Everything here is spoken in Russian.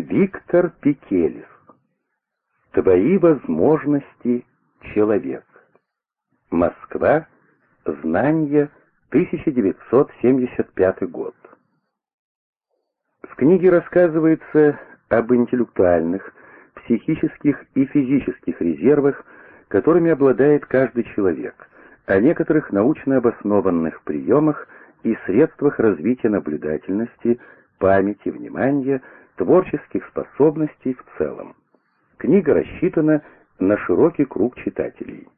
Виктор Пикелев. Твои возможности, человек. Москва. Знание. 1975 год. В книге рассказывается об интеллектуальных, психических и физических резервах, которыми обладает каждый человек, о некоторых научно обоснованных приемах и средствах развития наблюдательности, памяти, внимания, творческих способностей в целом. Книга рассчитана на широкий круг читателей.